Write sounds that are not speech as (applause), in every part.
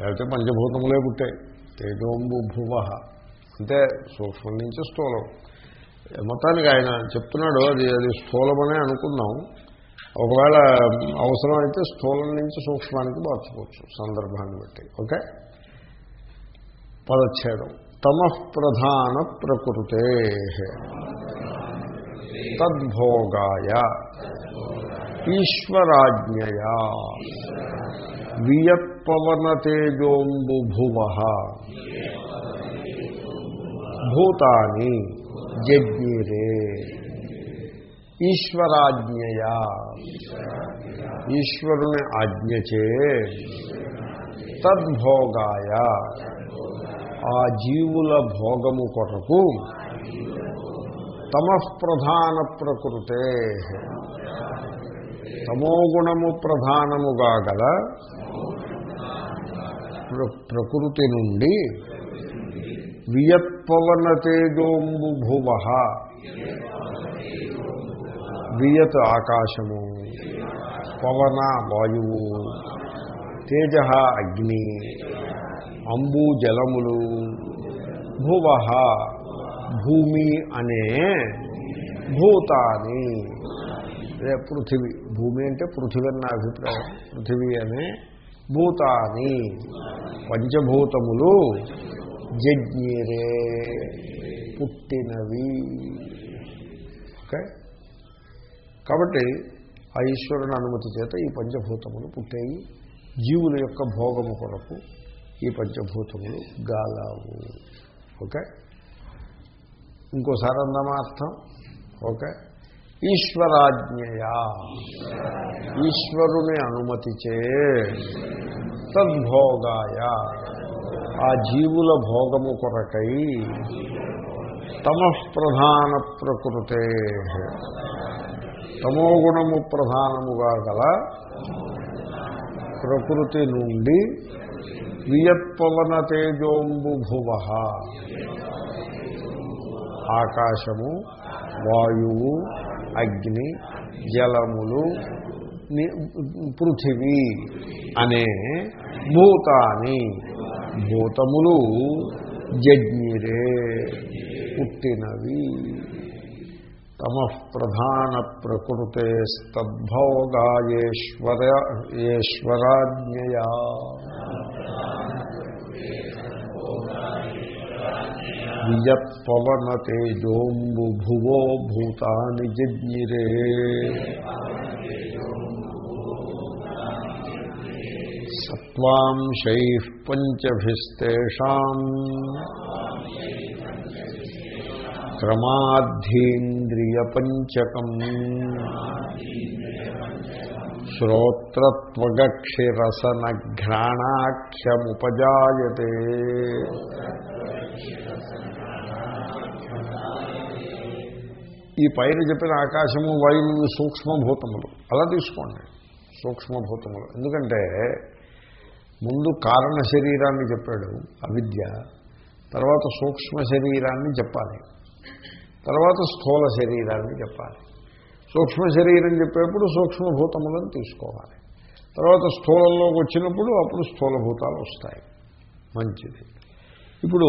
లేకపోతే పంచభూతములే పుట్టాయి. తేజోంబు భువ. అంటే సూక్ష్మం నుంచి స్థూలం. మొత్తానికి ఆయన చెప్తున్నాడు అది అది స్థూలమనే అనుకుందాం. ఒకవేళ అవసరం అయితే స్థూలం నుంచి సూక్ష్మానికి మార్చుకోవచ్చు సందర్భాన్ని బట్టి. ఓకే? పదచ్ఛేదం. తమ ప్రధాన ప్రకృతే. తద్భోగాయ. ఈశ్వరాజ్ఞయా. వియత్ వియత్పవనతేజోంబుభువ భూతాని జజ్ఞిరే ఈశ్వరాజ్ఞయా. ఈశ్వరుని ఆజ్ఞచే తద్భోగాయ. ఆ జీవుల భోగము కొరకు తమ ప్రధాన ప్రకృతే. తమోగుణము ప్రధానముగా గల ప్రకృతి నుండి వియత్పవన తేజోంబు భువ వియత్ ఆకాశము పవన వాయువు తేజ అగ్ని అంబు జలములు భువ భూమి అనే భూతాని అదే పృథివీ భూమి అంటే పృథివీ అన్న అభిప్రాయం పృథివీ అనే భూతాని. పంచభూతములు జజ్ఞిరే పుట్టినవి. ఓకే? కాబట్టి ఆ ఈశ్వరుని అనుమతి చేత ఈ పంచభూతములు పుట్టేయి. జీవుల యొక్క భోగము కొరకు ఈ పంచభూతములు గాలవు. ఓకే? ఇంకోసారి అందామా అర్థం? ఓకే? ఈశ్వరాజ్ఞయా. ఈశ్వరుని అనుమతిచే తద్భోగాయ. ఆ జీవుల భోగము కొరకై తమ ప్రధాన ప్రకృతే తమోగుణము ప్రధానముగా గల ప్రకృతి నుండి వియత్పవన తేజోంబు భువ ఆకాశము వాయువు అగ్ని జలములు ని- పృథివీ అనే భూతాని. భూతములు జజ్ఞిరే పుట్టినవి. తమ ప్రధాన ప్రకృతేస్తద్భోగాయేశ్వర ఈశ్వరాజ్ఞయా వియత్పవన తేజోంబు భువో భూతాని జిజ్ఞిరే. సత్వాంశై పంచభిస్తేషాం. క్రమాద్ధీంద్రియపంచకం శ్రోత్రత్వగక్షిరసనఘ్రాణాఖ్యముపజాయతే. ఈ పైన చెప్పిన ఆకాశము వాయువు సూక్ష్మభూతములు. అలా తీసుకోండి. సూక్ష్మభూతములు. ఎందుకంటే ముందు కారణ శరీరాన్ని చెప్పాడు అవిద్య తర్వాత సూక్ష్మ శరీరాన్ని చెప్పాలి. తర్వాత స్థూల శరీరాన్ని చెప్పాలి. సూక్ష్మ శరీరం చెప్పేప్పుడు సూక్ష్మభూతములను తీసుకోవాలి. తర్వాత స్థూలంలోకి వచ్చినప్పుడు అప్పుడు స్థూలభూతాలు వస్తాయి. మంచిది. ఇప్పుడు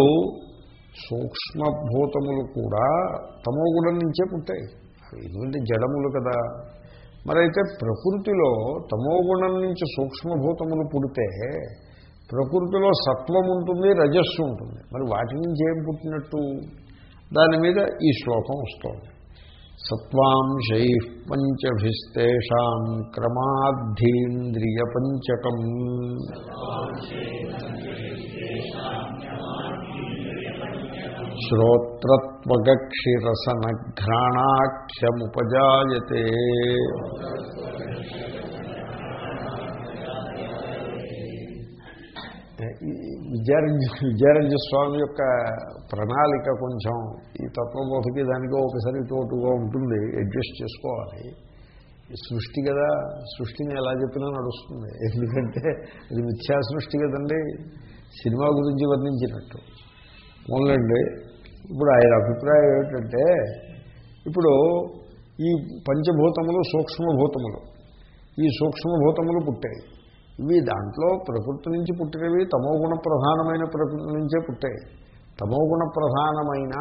సూక్ష్మభూతములు కూడా తమోగుణం నుంచే పుట్టాయి. ఎందుకంటే జడములు కదా. మరైతే ప్రకృతిలో తమోగుణం నుంచి సూక్ష్మభూతములు పుడితే ప్రకృతిలో సత్వం ఉంటుంది రజస్సు ఉంటుంది. మరి వాటి నుంచి ఏం పుట్టినట్టు? దాని మీద ఈ శ్లోకం వస్తోంది. సత్వాంశై పంచభిస్తేషాం క్రమాద్ధీంద్రియ పంచకం శ్రోత్రత్వగక్షిరసనఘ్రాణాఖ్యముపజాయతే. విద్యారంజ విద్యారంజ స్వామి యొక్క ప్రణాళిక కొంచెం ఈ తత్వబోధకి దానికి ఒకసారి తోటుగా ఉంటుంది అడ్జస్ట్ చేసుకోవాలి. ఈ సృష్టి కదా సృష్టిని ఎలా చెప్పినా నడుస్తుంది. ఎందుకంటే అది మిథ్యా సృష్టి కదండి సినిమా గురించి వర్ణించినట్టు. మొదలండి ఇప్పుడు ఆయన అభిప్రాయం ఏమిటంటే ఇప్పుడు ఈ పంచభూతములు సూక్ష్మభూతములు. ఈ సూక్ష్మభూతములు పుట్టాయి. ఇవి దాంట్లో ప్రకృతి నుంచి పుట్టినవి తమోగుణ ప్రధానమైన ప్రకృతి నుంచే పుట్టాయి. తమోగుణ ప్రధానమైన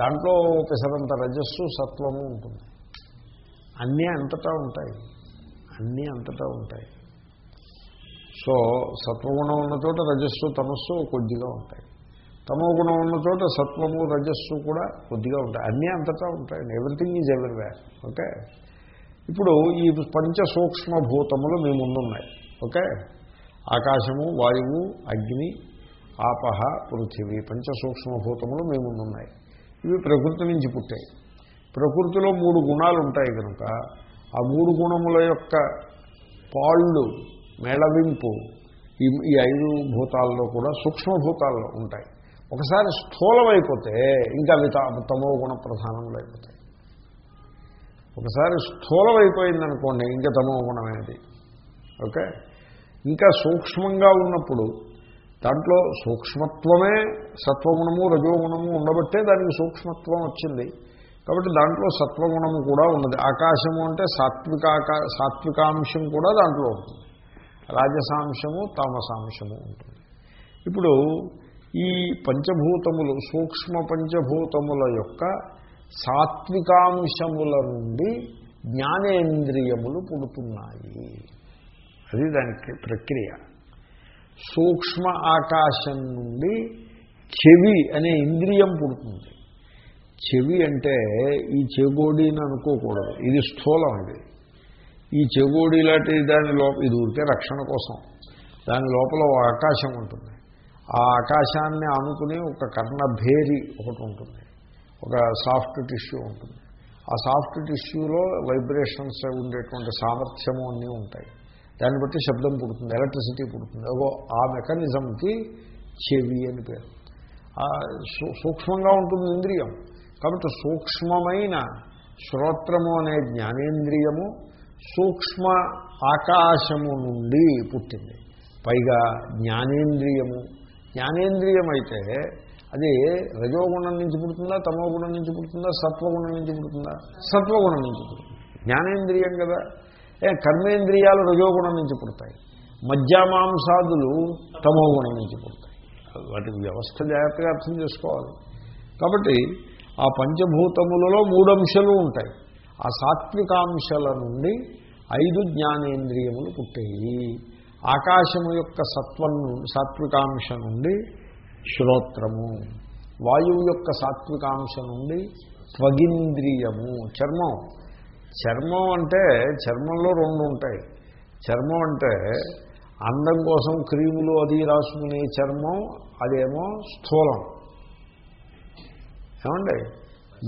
దాంట్లో పెసరంత రజస్సు సత్వము ఉంటుంది. అన్నీ అంతటా ఉంటాయి. అన్నీ అంతటా ఉంటాయి. సో సత్వగుణం ఉన్న చోట రజస్సు తమస్సు కొద్దిగా ఉంటాయి. తమో గుణం ఉన్న చోట సత్వము రజస్సు కూడా కొద్దిగా ఉంటాయి. అన్నీ అంతటా ఉంటాయి. ఎవ్రీథింగ్ ఈజ్ ఎవ్రీవేర్ ఓకే ఇప్పుడు ఈ పంచ సూక్ష్మభూతములు మీ ముందున్నాయి. ఓకే ఆకాశము వాయువు అగ్ని ఆపహ పృథివీ పంచ సూక్ష్మభూతములు మీ ముందున్నాయి. ఇవి ప్రకృతి నుంచి పుట్టాయి. ప్రకృతిలో మూడు గుణాలు ఉంటాయి కనుక ఆ మూడు గుణముల యొక్క పాళ్ళు మేళవింపు ఈ ఈ ఐదు భూతాల్లో కూడా సూక్ష్మభూతాల్లో ఉంటాయి. ఒకసారి స్థూలమైపోతే ఇంకా అవి తమో గుణ ప్రధానంలో అయిపోతాయి ఒకసారి స్థూలమైపోయిందనుకోండి ఇంకా తమో గుణమేది ఓకే? ఇంకా సూక్ష్మంగా ఉన్నప్పుడు దాంట్లో సూక్ష్మత్వమే సత్వగుణము రజోగుణము ఉండబట్టే దానికి సూక్ష్మత్వం వచ్చింది. కాబట్టి దాంట్లో సత్వగుణము కూడా ఉన్నది. ఆకాశము అంటే సాత్వికాకా సాత్వికాంశం కూడా దాంట్లో ఉంటుంది. రాజసాంశము తామసాంశము ఉంటుంది. ఇప్పుడు ఈ పంచభూతములు సూక్ష్మ పంచభూతముల యొక్క సాత్వికాంశముల నుండి జ్ఞానేంద్రియములు పుడుతున్నాయి. అది దానికి ప్రక్రియ. సూక్ష్మ ఆకాశం నుండి చెవి అనే ఇంద్రియం పుడుతుంది. చెవి అంటే ఈ చెగోడిని అనుకోకూడదు. ఇది స్థూలం ఇది. ఈ చెగోడి లాంటి దాని లోపల ఇది ఊరికే రక్షణ కోసం. దాని లోపల ఆకాశం ఉంటుంది. ఆ ఆకాశాన్ని ఆనుకుని ఒక కర్ణభేరి ఒకటి ఉంటుంది. ఒక సాఫ్ట్ టిష్యూ ఉంటుంది. ఆ సాఫ్ట్ టిష్యూలో వైబ్రేషన్స్ ఉండేటువంటి సామర్థ్యము అన్నీ ఉంటాయి. దాన్ని బట్టి శబ్దం పుడుతుంది ఎలక్ట్రిసిటీ పుడుతుంది. అగో ఆ మెకానిజంకి చెవి అని పేరు. సూక్ష్మంగా ఉంటుంది ఇంద్రియం. కాబట్టి సూక్ష్మమైన శ్రోత్రము అనే జ్ఞానేంద్రియము సూక్ష్మ ఆకాశము నుండి పుట్టింది. పైగా జ్ఞానేంద్రియము జ్ఞానేంద్రియం అయితే అది రజోగుణం నుంచి పుడుతుందా తమోగుణం నుంచి పుడుతుందా సత్వగుణం నుంచి పుడుతుందా? సత్వగుణం నుంచి పుడుతుంది. జ్ఞానేంద్రియం కదా. ఏ కర్మేంద్రియాలు రజోగుణం నుంచి పుడతాయి. మధ్యమాంసాదులు తమోగుణం నుంచి పుడతాయి. వాటి వ్యవస్థ జాగ్రత్తగా అర్థం చేసుకోవాలి. కాబట్టి ఆ పంచభూతములలో మూడంశలు ఉంటాయి. ఆ సాత్వికాంశాల నుండి ఐదు జ్ఞానేంద్రియములు పుట్టాయి. ఆకాశము యొక్క సత్వం సాత్వికాంశ నుండి శ్రోత్రము. వాయువు యొక్క సాత్వికాంశ నుండి త్వగింద్రియము. చర్మం. చర్మం అంటే చర్మంలో రెండు ఉంటాయి. చర్మం అంటే అందం కోసం క్రీములు అది రాసుకునే చర్మం అదేమో స్థూలం. ఏమండి?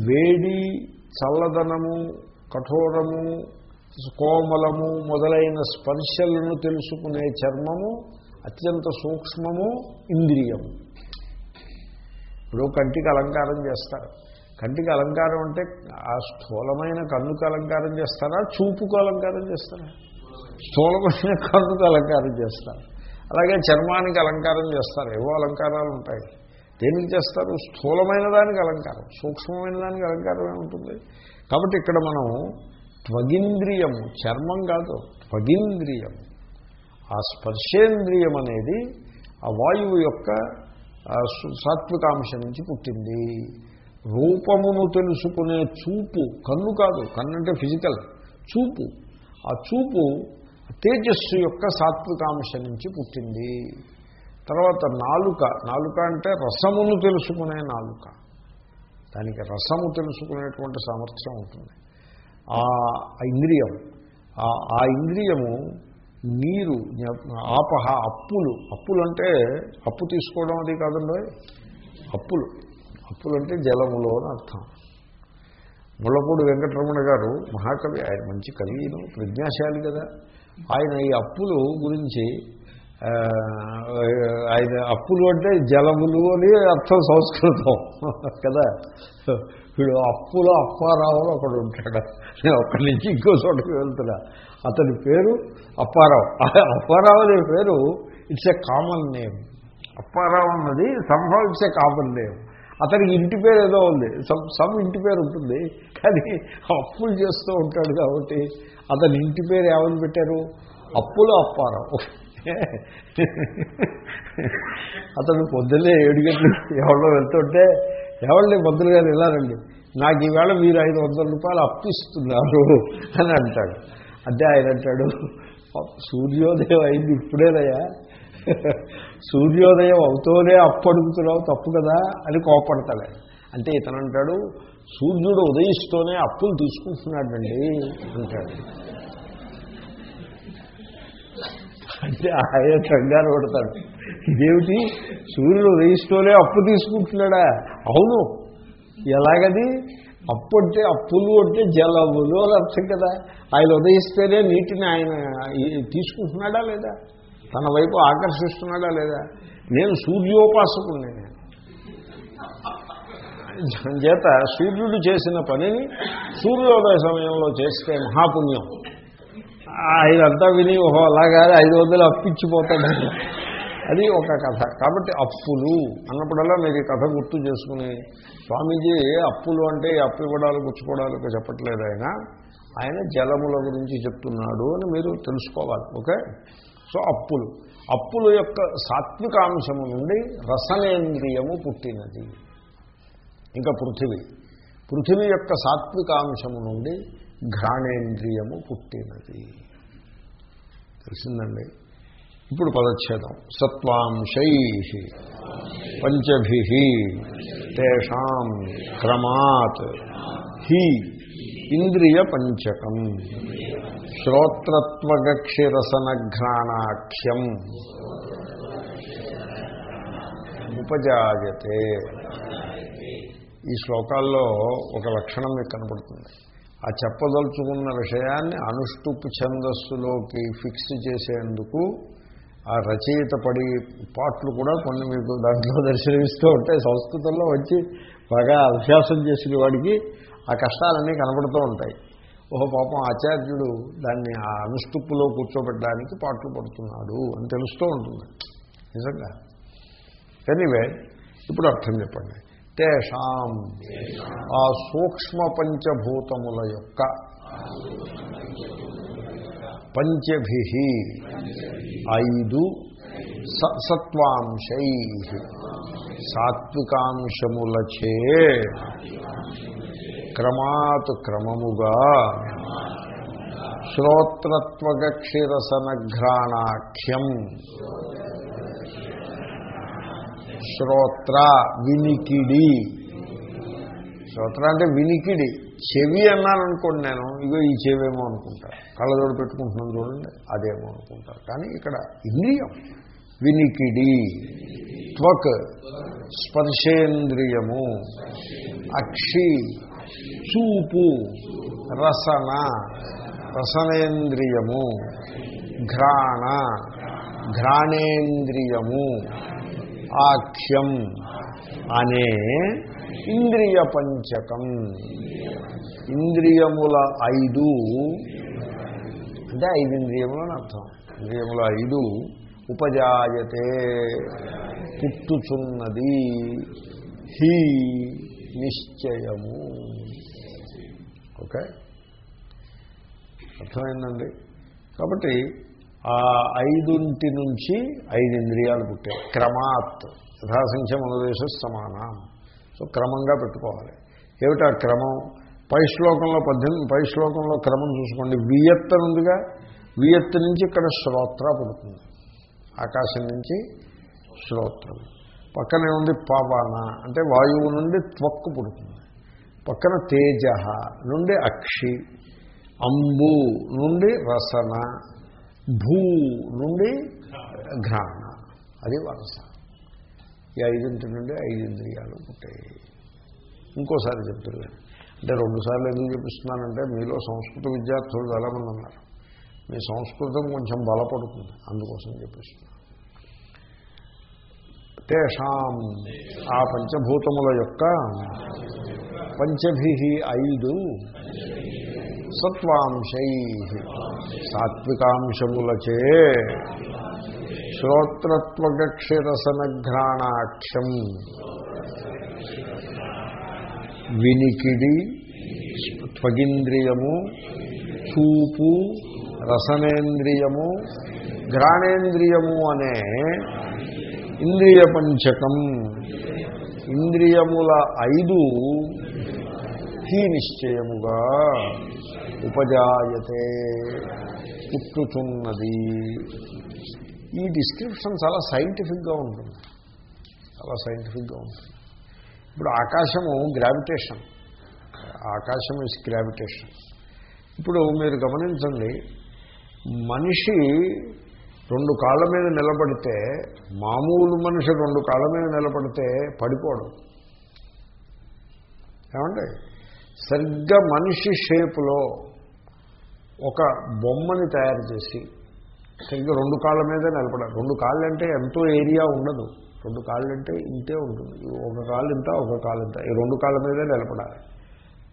వేడి చల్లదనము కఠోరము కోమలము మొదలైన స్పర్శలను తెలుసుకునే చర్మము అత్యంత సూక్ష్మము ఇంద్రియము. ఇప్పుడు కంటికి అలంకారం చేస్తారు. కంటికి అలంకారం అంటే ఆ స్థూలమైన కన్నుకు అలంకారం చేస్తారా చూపుకు అలంకారం చేస్తారా? స్థూలమైన కన్నుకు అలంకారం చేస్తారు. అలాగే చర్మానికి అలంకారం చేస్తారు. ఏవో అలంకారాలు ఉంటాయి. దేనికి చేస్తారు? స్థూలమైన దానికి అలంకారం. సూక్ష్మమైన దానికి అలంకారం ఏముంటుంది? కాబట్టి ఇక్కడ మనం త్వగింద్రియము చర్మం కాదు త్వగింద్రియము ఆ స్పర్శేంద్రియం అనేది ఆ వాయువు యొక్క సు- సాత్వికాంశ నుంచి పుట్టింది. రూపమును తెలుసుకునే చూపు కన్ను కాదు కన్ను అంటే ఫిజికల్ చూపు. ఆ చూపు తేజస్సు యొక్క సాత్వికాంశ నుంచి పుట్టింది. తర్వాత నాలుక నాలుక అంటే రసమును తెలుసుకునే నాలుక. దానికి రసము తెలుసుకునేటువంటి సామర్థ్యం ఉంటుంది. ఆ ఇంద్రియం. ఆ- ఇంద్రియము నీరు ఆపహ అప్పులు. అప్పులు అంటే అప్పు తీసుకోవడం అది కాదండి. అప్పులు. అప్పులు అంటే జలములో అని అర్థం. ముళ్ళపూడి వెంకటరమణ గారు మహాకవి ఆయన మంచి కవి ప్రజ్ఞాశాలి కదా. ఆయన ఈ అప్పులు గురించి ఆయన అప్పులు అంటే జలములు అని అర్థం సంస్కృతం కదా. వీడు అప్పులో అప్పారావులు అక్కడ ఒకడు ఉంటాడు. నేను ఒక్కడి నుంచి ఇంకో చోటకి వెళ్తున్నా. అతని పేరు అప్పారావు. అప్పారావు అనే పేరు it's a common name Apparao అన్నది సంభవ్ ఇట్స్ ఏ కామన్ నేమ్ అతనికి ఇంటి పేరు ఏదో ఉంది. సమ్ సమ్ ఇంటి పేరు ఉంటుంది కానీ అప్పులు చేస్తూ ఉంటాడు కాబట్టి అతని ఇంటి పేరు ఏమని పెట్టారు? అప్పులు అప్పారావు. అతను పొద్దున్నే ఏడు గంటలు ఎవరో వెళ్తుంటే ఎవరిని? పొద్దులు గారు వెళ్ళారండి నాకు ఈవేళ మీరు ఐదు వందల రూపాయలు అప్పిస్తున్నారు అని అంటాడు. అంటే ఆయన అంటాడు సూర్యోదయం అయింది ఇప్పుడేదయ్యా సూర్యోదయం అవుతూనే అప్పు అడుగుతున్నావు తప్పు కదా అని కోపడతాడు అంటే ఇతను అంటాడు సూర్యుడు ఉదయిస్తూనే అప్పులు తీసుకుంటున్నాడండి అంటాడు. అంటే ఆయన కంగారు పడతాడు. ఇదేమిటి? సూర్యుడు ఉదయిస్తూనే అప్పు తీసుకుంటున్నాడా? అవును ఎలాగది? అప్పు అంటే అప్పులు అంటే జలములు అని అర్థం కదా. ఆయన ఉదయిస్తేనే నీటిని ఆయన తీసుకుంటున్నాడా లేదా? తన వైపు ఆకర్షిస్తున్నాడా లేదా? నేను సూర్యోపాసకుడిని చేత సూర్యుడు చేసిన పనిని సూర్యోదయ సమయంలో చేస్తే మహాపుణ్యం. ఆయన అంతా విని ఓహో అలాగా ఐదు వందలు అప్పిచ్చిపోతాడు అది ఒక కథ. కాబట్టి అప్పులు అన్నప్పుడల్లా మీరు ఈ కథ గుర్తు చేసుకుని స్వామీజీ అప్పులు అంటే అప్పు ఇవ్వడాలు పుచ్చుకోవడాలు చెప్పట్లేదు ఆయన. ఆయన జలముల గురించి చెప్తున్నాడు అని మీరు తెలుసుకోవాలి ఓకే? సో అప్పులు. అప్పుల యొక్క సాత్వికాంశము నుండి రసనేంద్రియము పుట్టినది. ఇంకా పృథివీ. పృథివీ యొక్క సాత్వికాంశము నుండి ఘ్రాణేంద్రియము పుట్టినది. తెలిసిందండి? ఇప్పుడు పదచ్ఛేదం. సత్వాంశై పంచభి తేషాం క్రమాత్ హి ఇంద్రియ పంచకం. శ్రోత్రత్వగక్షిరసనఘ్రాణాఖ్యం. ఉపజాయతే. ఈ శ్లోకాల్లో ఒక లక్షణం మీకు కనపడుతుంది. ఆ చెప్పదలుచుకున్న విషయాన్ని అనుష్టుప్ ఛందస్సులోకి ఫిక్స్ చేసేందుకు ఆ రచయిత పడి పాటలు కూడా కొన్ని మీకు దాంట్లో దర్శనమిస్తూ ఉంటాయి. సంస్కృతంలో వచ్చి బాగా అభ్యాసం చేసిన వాడికి ఆ కష్టాలన్నీ కనపడుతూ ఉంటాయి. ఓహో పాపం ఆచార్యుడు దాన్ని ఆ అనుష్టుప్పులో కూర్చోబెట్టడానికి పాటలు పడుతున్నాడు అని తెలుస్తూ ఉంటుంది. నిజంగా. ఎనీవే ఇప్పుడు అర్థం చెప్పండి. తేషాం ఆ సూక్ష్మ పంచభూతముల యొక్క పంచభి ఐదు సత్వాంశై సాత్వికాంశములచే క్రమాత్ క్రమముగా శ్రోత్రత్వగక్షిరసనఘ్రాణాఖ్యం శ్రోత్ర వినికిడి. శ్రోత్ర అంటే వినికిడి. చెవి అన్నాననుకోండి నేను ఇగో ఈ చెవేమో అనుకుంటా. కళ్ళజోడు పెట్టుకుంటున్నాను చూడండి అదేమో అనుకుంటారు కానీ ఇక్కడ ఇంద్రియం. వినికిడి త్వక్ స్పర్శేంద్రియము అక్షి చూపు రసన రసనేంద్రియము ఘ్రాణ ఘ్రాణేంద్రియము ఆఖ్యం అనే ఇంద్రియ పంచకం. ఇంద్రియముల ఐదు. అంటే ఐదు ఇంద్రియములని అర్థం. ఇంద్రియముల ఐదు ఉపజాయతే. పుట్టుచున్నది. హీ నిశ్చయము. ఓకే? అర్థమైందండి? కాబట్టి ఆ ఐదుంటి నుంచి ఐదు ఇంద్రియాలు పుట్టాయి. క్రమాత్. యథాసంఖ్య మనదేశ సమానం. సో క్రమంగా పెట్టుకోవాలి. ఏమిటా క్రమం? పై శ్లోకంలో పద్దెనిమిది పై శ్లోకంలో క్రమం చూసుకోండి. వియత్తనుందిగా వియత్తు నుంచి ఇక్కడ శ్రోత్ర పుడుతుంది. ఆకాశం నుంచి శ్రోత్రం. పక్కనే ఉంది పవన. అంటే వాయువు నుండి త్వక్కు పుడుతుంది. పక్కన తేజ నుండి అక్షి అంబు నుండి రసన భూ నుండి ఘాన. అది వరస. ఈ ఐదింటి నుండి ఐదు ఇంద్రియాలు పుట్టాయి. ఇంకోసారి చెప్తున్నాను అంటే రెండుసార్లు ఎందుకు చూపిస్తున్నానంటే మీలో సంస్కృత విద్యార్థులు చాలామంది ఉన్నారు. మీ సంస్కృతం కొంచెం బలపడుతుంది అందుకోసం చెప్పిస్తున్నాను తేషాం ఆ పంచభూతముల యొక్క పంచభి ఐదు సత్వాంశై సాత్వికాంశములచే శ్రోత్రత్వగక్షిరసనఘ్రాణాఖ్యం వినికిడి త్వగింద్రియము చూపు రసనేంద్రియము ఘ్రాణేంద్రియము అనే ఇంద్రియ పంచకం ఇంద్రియముల ఐదు హీ నిశ్చయముగా ఉపజాయతే పుట్టుచున్నది. ఈ డిస్క్రిప్షన్ చాలా సైంటిఫిక్గా ఉంటుంది. చాలా సైంటిఫిక్గా ఉంటుంది. ఇప్పుడు ఆకాశము గ్రావిటేషన్ ఆకాశం ఇస్ గ్రావిటేషన్ ఇప్పుడు మీరు గమనించండి మనిషి రెండు కాళ్ళ మీద నిలబడితే మామూలు మనిషి రెండు కాళ్ళ మీద నిలబడితే పడిపోవడం ఏమండి? సరిగ్గా మనిషి షేపులో ఒక బొమ్మని తయారు చేసి సరిగ్గా రెండు కాళ్ళ మీదే నిలబడాలి. రెండు కాళ్ళు అంటే ఎంతో ఏరియా ఉండదు. రెండు కాళ్ళు అంటే ఇంతే ఉంటుంది. ఒక కాళ్ళు ఇంత ఒక కాళ్ళు ఇంత ఈ రెండు కాళ్ళ మీదే నిలబడాలి.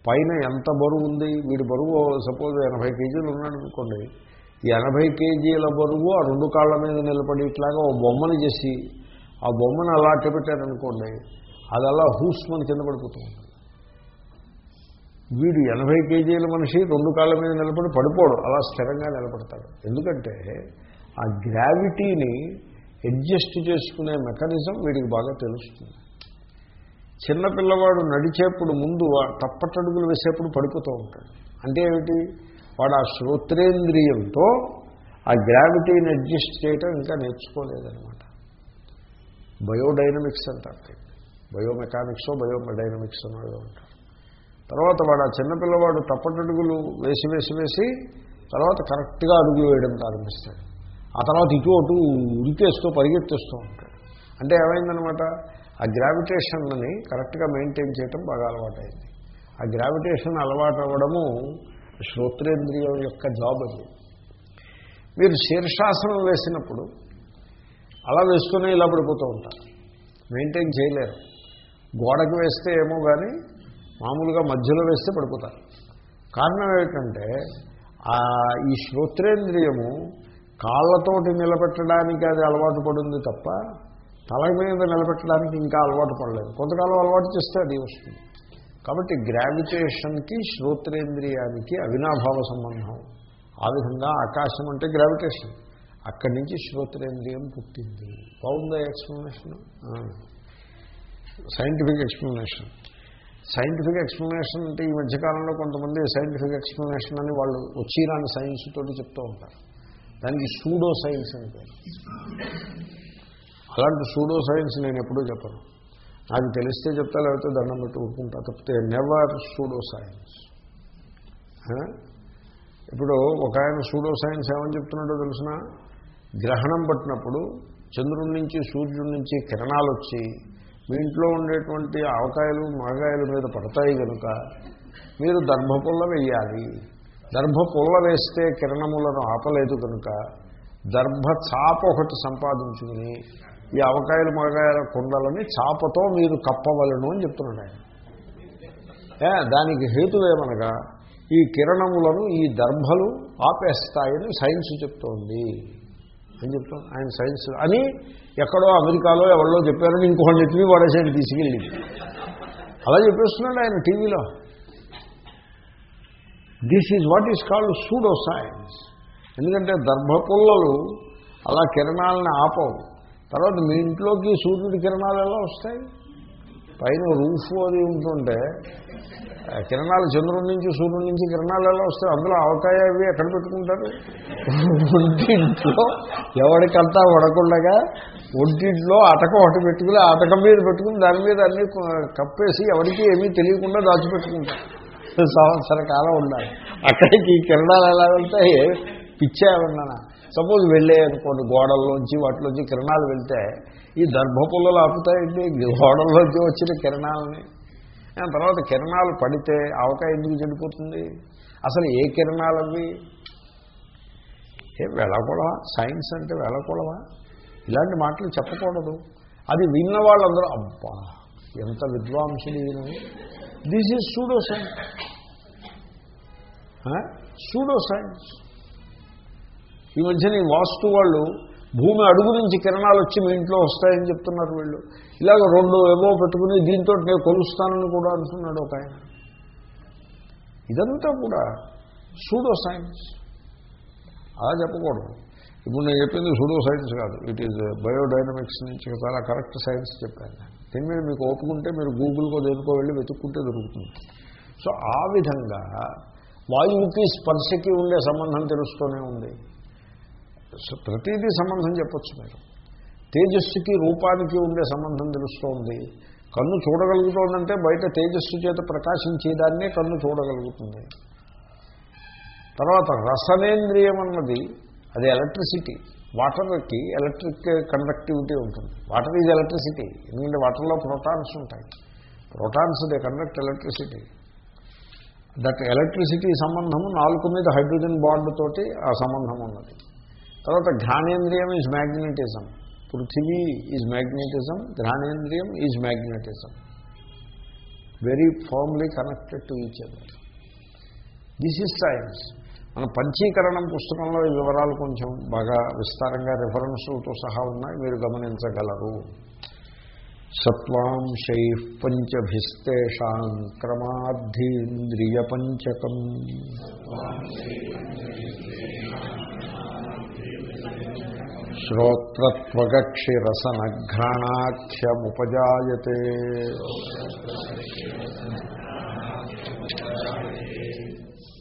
పైన ఎంత బరువు ఉంది? వీడి బరువు సపోజ్ ఎనభై కేజీలు ఉన్నాడు అనుకోండి. ఈ ఎనభై కేజీల బరువు ఆ రెండు కాళ్ళ మీద నిలబడి ఇట్లాగా ఓ బొమ్మను చేసి ఆ బొమ్మను అలా అట్టబెట్టారనుకోండి అది అలా హూస్మని కింద పడిపోతూ ఉంటుంది వీడు ఎనభై కేజీల మనిషి రెండు కాళ్ళ మీద నిలబడి పడిపోడు అలా స్థిరంగా నిలబడతాడు. ఎందుకంటే ఆ గ్రావిటీని అడ్జస్ట్ చేసుకునే మెకానిజం వీడికి బాగా తెలుస్తుంది. చిన్నపిల్లవాడు నడిచేప్పుడు ముందు తప్పటడుగులు వేసేప్పుడు పడిపోతూ ఉంటాడు. అంటే ఏమిటి? వాడు ఆ శ్రోత్రేంద్రియంతో ఆ గ్రావిటీని అడ్జస్ట్ చేయటం ఇంకా నేర్చుకోలేదనమాట బయోడైనమిక్స్ అంటారు బయోమెకానిక్స్ బయోడైనమిక్స్ అనేది ఉంటారు తర్వాత వాడు ఆ చిన్నపిల్లవాడు తప్పటడుగులు వేసి వేసి వేసి తర్వాత కరెక్ట్గా అడుగు వేయడం ప్రారంభిస్తాడు. ఆ తర్వాత ఇటు అటు ఉరికేస్తూ పరిగెత్తేస్తూ ఉంటాడు. అంటే ఏమైందనమాట ఆ గ్రావిటేషన్ని కరెక్ట్గా మెయింటైన్ చేయడం బాగా అలవాటైంది. ఆ గ్రావిటేషన్ అలవాటు అవ్వడము శ్రోత్రేంద్రియం యొక్క జాబ్ అది. మీరు శీర్షాసనం వేసినప్పుడు అలా వేసుకుని ఇలా పడిపోతూ ఉంటారు. మెయింటైన్ చేయలేరు. గోడకు వేస్తే ఏమో కానీ మామూలుగా మధ్యలో వేస్తే పడిపోతారు. కారణం ఏమిటంటే ఈ శ్రోత్రేంద్రియము కాళ్ళతోటి నిలబెట్టడానికి అది అలవాటు పడింది తప్ప తల మీద నిలబెట్టడానికి ఇంకా అలవాటు పడలేదు. కొంతకాలం అలవాటు చేస్తే అది వస్తుంది. కాబట్టి గ్రావిటేషన్కి శ్రోత్రేంద్రియానికి అవినాభావ సంబంధం. ఆ విధంగా ఆకాశం అంటే గ్రావిటేషన్. అక్కడి నుంచి శ్రోత్రేంద్రియం పుట్టింది. బాగుందా explanation? Scientific explanation scientific explanation అంటే ఈ మధ్యకాలంలో కొంతమంది సైంటిఫిక్ ఎక్స్ప్లెనేషన్ అని వాళ్ళు వచ్చిరాని సైన్స్ తోటి చెప్తూ ఉంటారు. దానికి సూడో సైన్స్ అని పేరు. అలాంటి సూడో సైన్స్ నేను ఎప్పుడూ చెప్పను. నాకు తెలిస్తే చెప్తా లేకపోతే దండం పెట్టి ఊరుకుంటా. తప్పితే నెవర్ సూడో సైన్స్ ఇప్పుడు ఒక ఆయన సూడో సైన్స్ ఏమని చెప్తున్నాడో తెలిసిన? గ్రహణం పట్టినప్పుడు చంద్రుడి నుంచి సూర్యుడి నుంచి కిరణాలు వచ్చి మీ ఇంట్లో ఉండేటువంటి ఆవకాయలు మాగాయల మీద పడతాయి కనుక మీరు దర్భపుల్ల వేయాలి దర్భపుల్ల వేస్తే కిరణములను ఆపలేదు కనుక దర్భ చాప ఒకటి సంపాదించుకుని ఈ అవకాయలు మగాయల కుండలని చాపతో మీరు కప్పవలను అని చెప్తున్నాడు ఆయన. దానికి హేతువేమనగా ఈ కిరణములను ఈ దర్భలు ఆపేస్తాయని సైన్స్ చెప్తోంది అని చెప్తాం ఆయన సైన్స్ అని ఎక్కడో అమెరికాలో ఎవరిలో చెప్పారని ఇంకొక నెట్వి వాడేసాడు తీసుకెళ్ళి. అలా చెప్పేస్తున్నాడు ఆయన టీవీలో. This is what is called pseudo science ఎందుకంటే దర్భపుల్లలు అలా కిరణాలను ఆపవు. తర్వాత మీ ఇంట్లోకి సూర్యుడి కిరణాలు ఎలా వస్తాయి? పైన రూఫ్ అది ఉంటుంటే కిరణాలు చంద్రుడి నుంచి సూర్యుడి నుంచి కిరణాలు ఎలా వస్తాయి? అందులో అవకాయ అవి ఎక్కడ పెట్టుకుంటారు? (laughs) ఇంట్లో ఎవరికంతా వడకుండగా ఒంటింట్లో అటక ఒకటి పెట్టుకుని అటకం మీద పెట్టుకుని దాని మీద అన్ని కప్పేసి ఎవరికి ఏమీ తెలియకుండా దాచిపెట్టుకుంటారు. సంవత్సర కాలం ఉండాలి. అక్కడికి కిరణాలు ఎలా వెళ్తాయి? పిచ్చా ఉన్నానా సపోజ్ వెళ్ళే అనుకోండి గోడల్లోంచి వాటిలోంచి కిరణాలు వెళ్తే ఈ దర్భపుల్లలు ఆపుతాయండి గోడల్లోంచి వచ్చిన కిరణాలని. తర్వాత కిరణాలు పడితే ఆవకాయ ఎందుకు చెడిపోతుంది? అసలు ఏ కిరణాలు అవి వెళ్ళకూడవా సైన్స్ అంటే వెళ్ళకూడవా ఇలాంటి మాటలు చెప్పకూడదు. అది విన్న వాళ్ళందరూ అబ్బా ఎంత విద్వాంసులు ఈయన. This is pseudo science pseudo science ఈ మధ్యన ఈ వాస్తు వాళ్ళు భూమి అడుగు నుంచి కిరణాలు వచ్చి మీ ఇంట్లో వస్తాయని చెప్తున్నారు వీళ్ళు. ఇలాగ రెండు ఏవో పెట్టుకుని దీంతో నేను కొలుస్తానని కూడా అంటున్నాడు ఒక ఆయన. ఇదంతా కూడా సూడో సైన్స్ అలా చెప్పకూడదు. ఇప్పుడు నేను చెప్పింది సుడో సైన్స్ కాదు. ఇట్ ఈజ్ బయోడైనమిక్స్ నుంచి చాలా కరెక్ట్ సైన్స్ చెప్పాను దీని మీద మీకు ఓపుకుంటే మీరు గూగుల్కో దేనికో వెళ్ళి వెతుక్కుంటే దొరుకుతుంది. సో ఆ విధంగా వాయువుకి స్పర్శకి ఉండే సంబంధం తెలుస్తూనే ఉంది. సో ప్రతిదీ సంబంధం చెప్పొచ్చు మీరు. తేజస్సుకి రూపానికి ఉండే సంబంధం తెలుస్తోంది. కన్ను చూడగలుగుతోందంటే బయట తేజస్సు చేత ప్రకాశించేదాన్నే కన్ను చూడగలుగుతుంది. తర్వాత రసనేంద్రియం అన్నది అది ఎలక్ట్రిసిటీ. వాటర్కి ఎలక్ట్రిక్ కండక్టివిటీ ఉంటుంది. వాటర్ ఈజ్ ఎలక్ట్రిసిటీ ఎందుకంటే వాటర్లో ప్రోటాన్స్ ఉంటాయి. Protons they conduct electricity that electricity సంబంధము నాలుగు మీద హైడ్రోజన్ బాండ్ తోటి ఆ సంబంధం ఉన్నది. తర్వాత ఘ్రాణేంద్రియం ఈజ్ మ్యాగ్నెటిజం పృథివీ is magnetism ఘ్రాణేంద్రియం is magnetism very firmly connected to each other this is science మన పంచీకరణం పుస్తకంలో ఈ వివరాలు కొంచెం బాగా విస్తారంగా రిఫరెన్సులతో సహా ఉన్నాయి. మీరు గమనించగలరు. సత్వాంశై పంచభిస్తేషాం క్రమాద్ధీంద్రియ పంచకం శ్రోత్రత్వగక్షిరసనఘ్రాణాఖ్యముపజాయతే.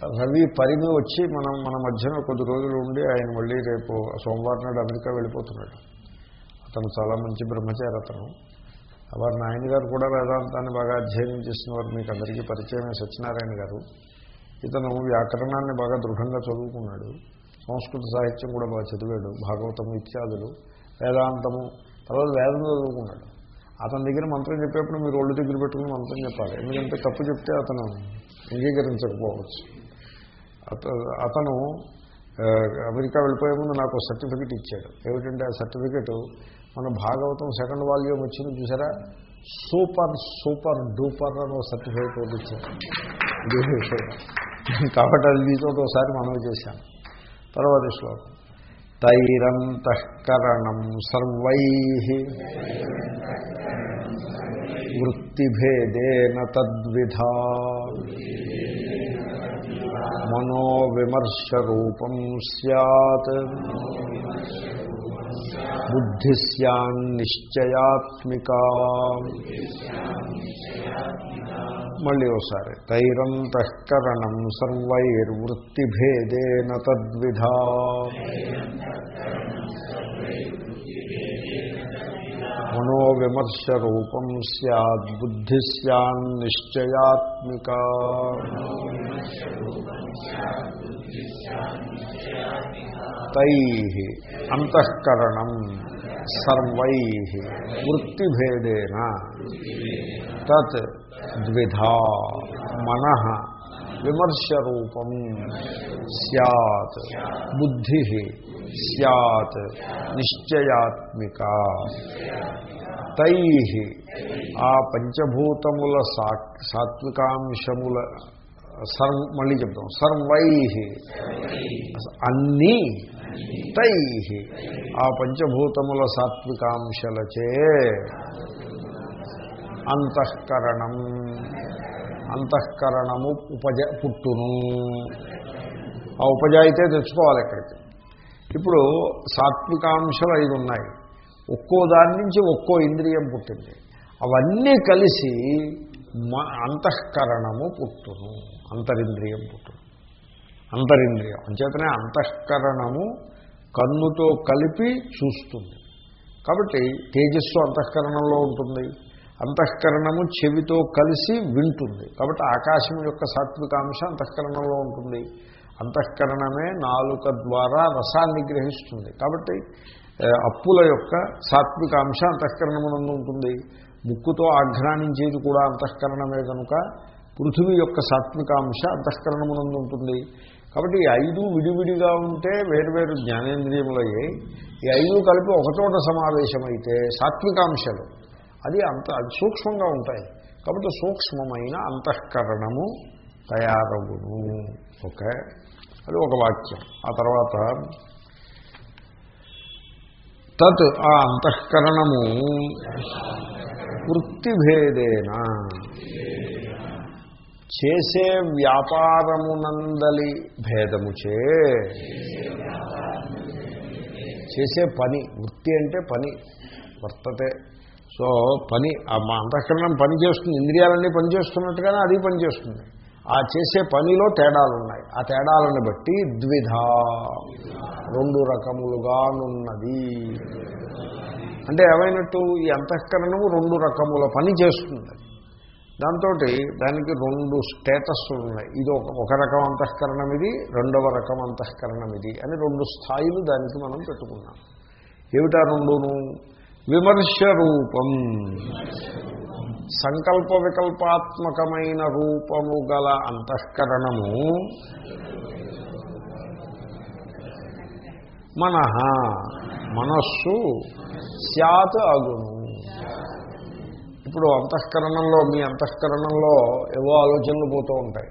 రవి పరిమి వచ్చి మనం మన మధ్యన కొద్ది రోజులు ఉండి ఆయన మళ్ళీ రేపు సోమవారం నాడు అమెరికా వెళ్ళిపోతున్నాడు. అతను చాలా మంచి బ్రహ్మచారి అతను. వారి నాయనగారు కూడా వేదాంతాన్ని బాగా అధ్యయనం చేసిన వారు. మీకు అందరికీ పరిచయమే సత్యనారాయణ గారు. ఇతను వ్యాకరణాన్ని బాగా దృఢంగా చదువుకున్నాడు. సంస్కృత సాహిత్యం కూడా బాగా చదివాడు. భాగవతము ఇత్యాదులు వేదాంతము. తర్వాత వేదం చదువుకున్నాడు. అతని దగ్గర మంత్రం చెప్పేప్పుడు మీరు ఒళ్ళు దగ్గర పెట్టుకుని మంత్రం చెప్పాలి. ఎందుకంటే తప్పు చెప్తే అతను అంగీకరించకపోవచ్చు. అతను అమెరికా వెళ్ళిపోయే ముందు నాకు సర్టిఫికెట్ ఇచ్చాడు. ఏమిటంటే ఆ సర్టిఫికెట్ మన భాగవతం సెకండ్ వాల్యూమ్ వచ్చింది చూసారా? సూపర్ సూపర్ డూపర్ అని ఒక సర్టిఫికేట్ ఒకటి కాబట్టి అది మీతో ఒకసారి మనం చేశాం తర్వాత శ్లోకం. తైరంతఃకరణం సర్వై వృత్తిభేదేన తద్విధా మనోవిమర్శరూపం సత్ బుద్ధి సన్నిశ్చయాత్మికా మళ్ళీ ఒకసారి తైరంతఃకరణం సర్వైర్వృత్తిభేదేన తద్విధా। మనోవిమర్శ రూపం సద్బుద్ధి సన్నిశ్చయాత్మిక తై అంతఃకరణం సర్వై వృత్తిభేదేన. తత్ ద్విధా మన విమర్శరూపం సత్ బుద్ధి సత్ నిశ్చయాత్మిక. తై ఆ పంచభూతముల సాత్వికాంశముల సర్వ మళ్ళీ చెప్తాం. సర్వై అన్నీ తై ఆ పంచభూతముల సాత్వికాంశలచే అంతఃకరణం. అంతఃకరణము ఉపజ పుట్టును. ఆ ఉపజాయితే తెచ్చుకోవాలి ఇక్కడికి ఇప్పుడు సాత్వికాంశాలు ఐదు ఉన్నాయి. ఒక్కో దాని నుంచి ఒక్కో ఇంద్రియం పుట్టింది. అవన్నీ కలిసి అంతఃకరణము పుట్టును. అంతరింద్రియం పుట్టును. అంతరింద్రియం. అంచేతనే అంతఃకరణము కన్నుతో కలిపి చూస్తుంది. కాబట్టి తేజస్సు అంతఃకరణంలో ఉంటుంది. అంతఃకరణము చెవితో కలిసి వింటుంది. కాబట్టి ఆకాశం యొక్క సాత్వికాంశ అంతఃకరణంలో ఉంటుంది. అంతఃకరణమే నాలుక ద్వారా రసాన్ని గ్రహిస్తుంది. కాబట్టి అప్పుల యొక్క సాత్వికాంశ అంతఃకరణమునందు ఉంటుంది. ముక్కుతో ఆఘ్రానించేది కూడా అంతఃకరణమే కనుక పృథివీ యొక్క సాత్వికాంశ అంతఃకరణమునందు ఉంటుంది. కాబట్టి ఈ ఐదు విడివిడిగా ఉంటే వేరువేరు జ్ఞానేంద్రియములయ్యాయి ఈ ఐదు కలిపి ఒకచోట సమావేశమైతే సాత్వికాంశాలు అది అంత అది సూక్ష్మంగా ఉంటాయి. కాబట్టి సూక్ష్మమైన అంతఃకరణము తయారవును ఓకే? అది ఒక వాక్యం. ఆ తర్వాత తత్ ఆ అంతఃకరణము వృత్తిభేదేన చేసే వ్యాపారమునందలి భేదముచే చేసే పని వృత్తి అంటే పని వర్తతే. సో పని ఆ మా అంతఃకరణం పని చేస్తుంది ఇంద్రియాలన్నీ పనిచేస్తున్నట్టుగానే అది పనిచేస్తుంది. ఆ చేసే పనిలో తేడాలు ఆ తేడాలను బట్టి ద్విధ రెండు రకములుగానున్నది అంటే ఏమైనట్టు ఈ అంతఃకరణము రెండు రకముల పని చేస్తుంది. దాంతో దానికి రెండు స్టేటస్లు ఉన్నాయి. ఇది ఒక ఒక రకం అంతఃకరణం ఇది రెండవ రకం అంతఃకరణం ఇది అని రెండు స్థాయిలు దానికి మనం పెట్టుకున్నాం. ఏమిటా రెండును? విమర్శ రూపం. సంకల్ప వికల్పాత్మకమైన రూపము గల అంతఃకరణము మన మనస్సు స్యాత్ అగును. ఇప్పుడు అంతఃకరణంలో మీ అంతఃకరణంలో ఏవో ఆలోచనలు పోతూ ఉంటాయి.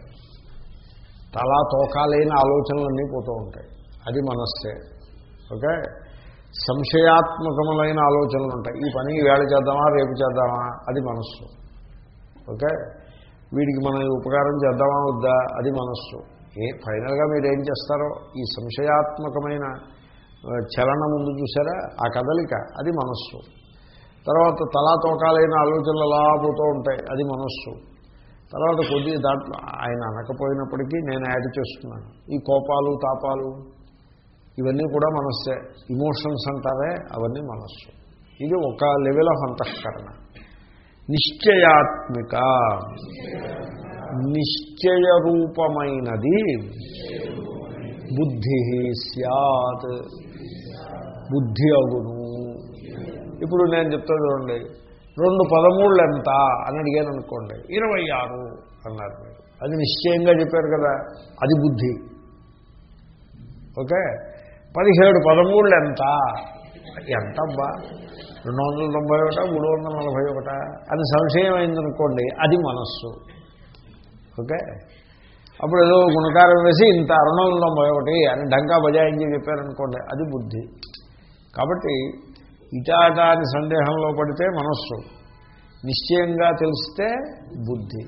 తలా తోకాలైన ఆలోచనలన్నీ పోతూ ఉంటాయి. అది మనస్సే. ఓకే? సంశయాత్మకములైన ఆలోచనలు ఉంటాయి. ఈ పని వేళ చేద్దామా రేపు చేద్దామా అది మనస్సు. ఓకే? వీడికి మనం ఉపకారం చేద్దామా వద్దా అది మనస్సు. ఏ ఫైనల్గా మీరు ఏం చేస్తారో? ఈ సంశయాత్మకమైన చలన చలనం ముందు చూసారా? ఆ కదలిక అది మనస్సు. తర్వాత తలా తోకాలైన ఆలోచనలు అలా పోతూ ఉంటాయి అది మనస్సు. తర్వాత కొద్ది దాంట్లో ఆయన అనకపోయినప్పటికీ నేను యాడ్ చేస్తున్నాను. ఈ కోపాలు తాపాలు ఇవన్నీ కూడా మనస్సే. ఇమోషన్స్ అంటారే అవన్నీ మనస్సు. ఇది ఒక లెవెల్ ఆఫ్ అంతఃకరణ. నిశ్చయాత్మిక. నిశ్చయ రూపమైనది బుద్ధి సత్ బుద్ధి అగును. ఇప్పుడు నేను చెప్తా చూడండి. రెండు పదమూళ్ళు ఎంత అని అడిగాను అనుకోండి ఇరవై ఆరు అన్నారు మీరు. అది నిశ్చయంగా చెప్పారు కదా. అది బుద్ధి. ఓకే? పదిహేడు పదమూళ్ళు ఎంత? ఎంత అబ్బా రెండు వందల తొంభై ఒకట మూడు వందల నలభై ఒకట అని సంశయం అయిందనుకోండి అది మనస్సు. ఓకే? అప్పుడు ఏదో గుణకారం వేసి ఇంత రెండు వందల తొంభై ఒకటి అని డంకా బజాయించి చెప్పారనుకోండి అది బుద్ధి. కాబట్టి ఇటాటా అని సందేహంలో పడితే మనస్సు. నిశ్చయంగా తెలిస్తే బుద్ధి.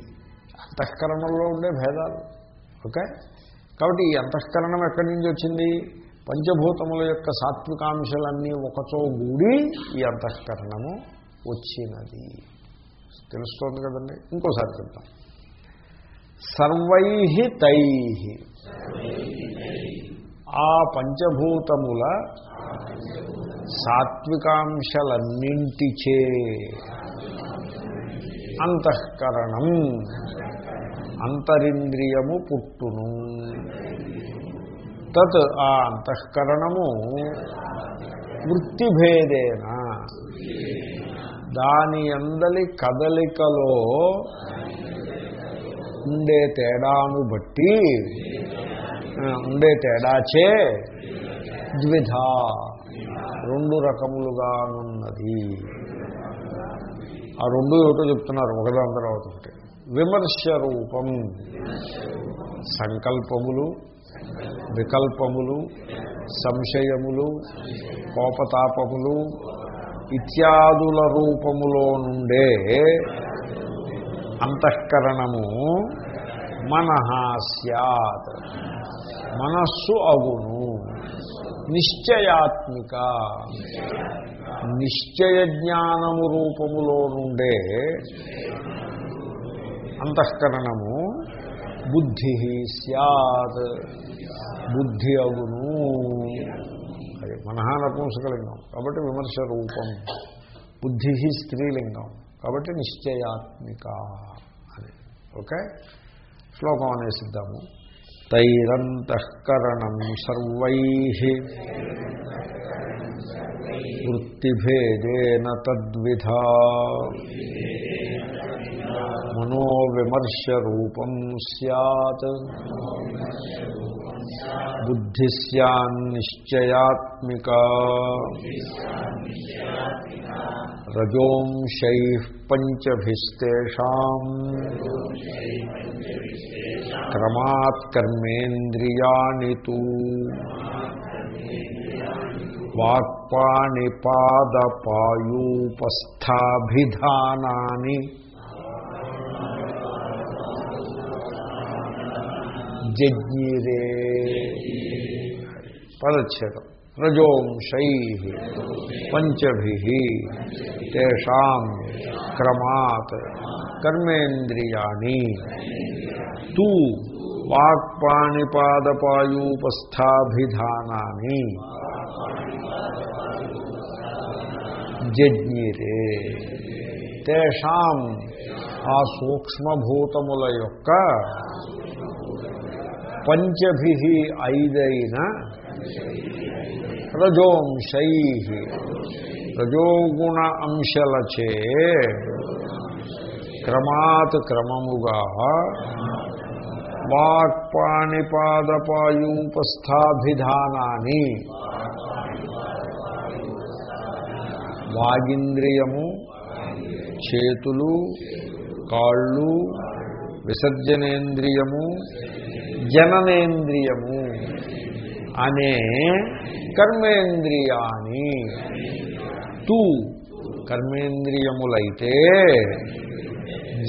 అంతఃకరణంలో ఉండే భేదాలు. ఓకే? కాబట్టి ఈ అంతఃకరణం ఎక్కడి నుంచి వచ్చింది? పంచభూతముల యొక్క సాత్వికాంశాలన్నీ ఒకచో గూడి ఈ అంతఃకరణము వచ్చినది. తెలుస్తోంది కదండి? ఇంకోసారి చెప్తాం. సర్వై తై ఆ పంచభూతముల సాత్వికాంశలన్నింటిచే అంతఃకరణం అంతరింద్రియము పుట్టును. తత్ ఆ అంతఃకరణము వృత్తిభేదేన. దాని అందలి కదలికలో ఉండే తేడాను బట్టి ఉండే తేడాచే ద్విధ. రెండు రకములుగానున్నది. ఆ రెండు ఏమిటో చెప్తున్నారు ఒకదాని తర్వాత విమర్శ రూపం. సంకల్పములు వికల్పములు సంశయములు కోపతాపములు ఇత్యాదుల రూపములో నుండే అంతఃకరణము మనహ సత్ మనస్సు అగును నిశ్చయాత్మిక. నిశ్చయ జ్ఞానము రూపములో నుండే అంతఃకరణము బుద్ధి సత్ బుద్ధి అగును అది మనహ నపుంసకలింగం. కాబట్టి విమర్శ రూపం. బుద్ధి స్త్రీలింగం. కాబట్టి నిశ్చయాత్మిక. అని ఓకే? శ్లోకం అనేసిద్దాము. తైరంతఃకరణం సర్వై. వృత్తిభేదేన తద్విధ. మనోవిమర్శ రూపం సత్ బుద్ధి సన్నిశ్చయాత్మిక రజోంశై పంచభిస్తేషాం. క్రమాత్ కర్మేంద్రియాణి వాక్పాణిపాదపాయూపస్థాభిధానాన్ని జజ్ఞీరే పదచ్ఛేదం. రజోంశై పంచభి తేషాం క్రమాత్ కర్మేంద్రియాణి. తూ వాక్పాణిపాదపాయూపస్థాభిధానాన్ని జజ్ఞిరే. తేషాం ఆ సూక్ష్మభూతముల యొక్క పంచభి ఐదైన రజోంశై రజోగుణ అంశలచే క్రమాత్ క్రమముగా వాక్పాణిపాదపాయూపస్థాభిధానాన్ని వాగింద్రియము చేతులు కాళ్ళు విసర్జనేంద్రియము జననేంద్రియము అనే కర్మేంద్రియాని తూ కర్మేంద్రియములైతే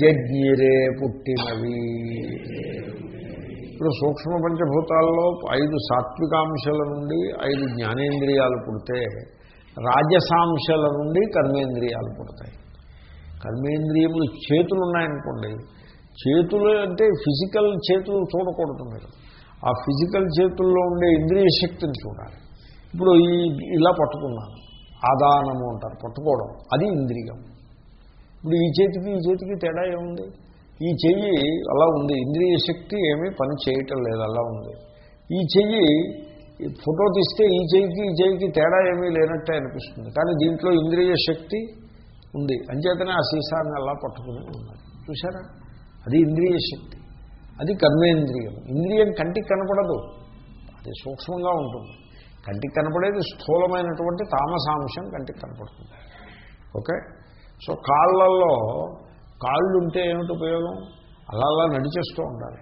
జజ్ఞిరే పుట్టినవి. ఇప్పుడు సూక్ష్మ పంచభూతాల్లో ఐదు సాత్వికాంశాల నుండి ఐదు జ్ఞానేంద్రియాలు పుడితే రాజసాంశాల నుండి కర్మేంద్రియాలు పుడతాయి. కర్మేంద్రియములు చేతులు ఉన్నాయనుకోండి చేతులు అంటే ఫిజికల్ చేతులు చూడకూడదు మీరు. ఆ ఫిజికల్ చేతుల్లో ఉండే ఇంద్రియ శక్తిని చూడాలి. ఇప్పుడు ఈ ఇలా పట్టుకున్నాను. ఆదానము అంటారు పట్టుకోవడం. అది ఇంద్రియం. ఇప్పుడు ఈ చేతికి ఈ చేతికి తేడా ఏముంది? ఈ చెయ్యి అలా ఉంది. ఇంద్రియ శక్తి ఏమీ పని చేయటం లేదు అలా ఉంది. ఈ చెయ్యి ఫోటో తీస్తే ఈ చెయ్యికి ఈ చెయ్యికి తేడా ఏమీ లేనట్టే అనిపిస్తుంది. కానీ దీంట్లో ఇంద్రియ శక్తి ఉంది. అంచేతనే ఆ సీసాన్ని అలా పట్టుకుని ఉన్నాడు చూసారా అది ఇంద్రియ శక్తి. అది కర్మేంద్రియం. ఇంద్రియం కంటికి కనపడదు. అది సూక్ష్మంగా ఉంటుంది. కంటికి కనపడేది స్థూలమైనటువంటి తామసాంశం కంటికి కనపడుతుంది. ఓకే? సో కాళ్ళల్లో కాళ్ళు ఉంటే ఏమిటి ఉపయోగం? అలా అలా నడిచేస్తూ ఉండాలి.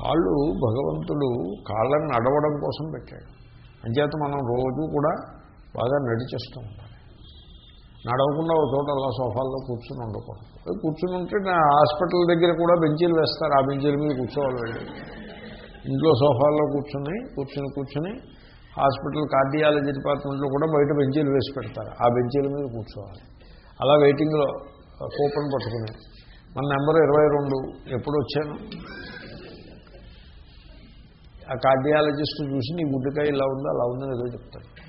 కాళ్ళు భగవంతుడు కాళ్ళని నడవడం కోసం పెట్టాడు. అంచేత మనం రోజు కూడా బాగా నడిచేస్తూ ఉండాలి. నడవకుండా ఒక చోట అలా సోఫాల్లో కూర్చుని ఉండకూడదు. కూర్చుని ఉంటే నా హాస్పిటల్ దగ్గర కూడా బెంచీలు వేస్తారు. ఆ బెంచీల మీద కూర్చోవాలి వెళ్ళి. ఇంట్లో సోఫాల్లో కూర్చుని కూర్చుని కూర్చుని హాస్పిటల్ కార్డియాలజీ డిపార్ట్మెంట్లో కూడా బయట బెంచీలు వేసి పెడతారు. ఆ బెంచీల మీద కూర్చోవాలి. అలా వెయిటింగ్లో కూపన్ పట్టుకుని. మన నెంబర్ ఇరవై రెండు. ఎప్పుడు వచ్చాను? ఆ కార్డియాలజిస్ట్ చూసి నీ గుడ్డికాయ ఇలా ఉందా? అలా ఉందని ఏదో చెప్తాడు.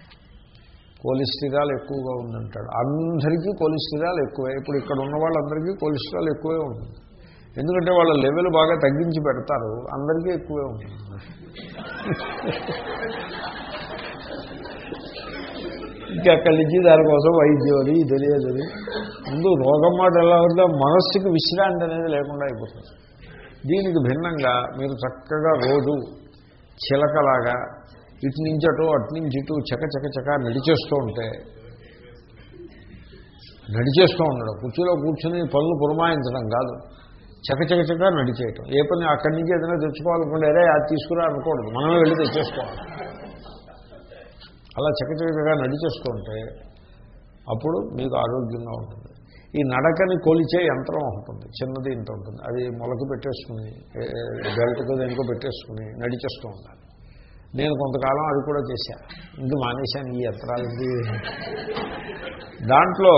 కొలెస్ట్రాల్ ఎక్కువగా ఉందంటాడు. అందరికీ కొలెస్ట్రాల్ ఎక్కువే. ఇప్పుడు ఇక్కడ ఉన్న వాళ్ళందరికీ కొలెస్ట్రాల్ ఎక్కువే ఉంటుంది. ఎందుకంటే వాళ్ళ లెవెల్ బాగా తగ్గించి పెడతారు. అందరికీ ఎక్కువే ఉంటుంది. ఇంకా అక్కడి నుంచి దానికోసం వైద్యం అని తెలియదు ముందు రోగం మాట ఎలా ఉందో మనస్సుకి విశ్రాంతి అనేది లేకుండా అయిపోతుంది. దీనికి భిన్నంగా మీరు చక్కగా రోజు చిలకలాగా ఇటు నుంచి అటు అటు నుంచి ఇటు చక చక చక నడిచేస్తూ ఉంటే నడిచేస్తూ ఉండడం. కుర్చీలో కూర్చుని పనులు పురమాయించడం కాదు. చక చక చక నడిచేయటం. ఏ పని అక్కడి నుంచి ఏదైనా తెచ్చుకోవాలనుకుంటే అరే అది తీసుకురా అనకూడదు మనమే వెళ్ళి తెచ్చేసుకోవాలి. అలా చకచకగా నడిచేస్తూ ఉంటే అప్పుడు మీకు ఆరోగ్యంగా ఉంటుంది. ఈ నడకని కొలిచే యంత్రం ఉంటుంది. చిన్నది ఇంత ఉంటుంది. అది మొలక పెట్టేసుకుని బెల్ట్కో దేనికో పెట్టేసుకుని నడిచేస్తూ ఉండాలి. నేను కొంతకాలం అది కూడా చేశాను ఇంక మానేశాను ఈ యంత్రాలకి దాంట్లో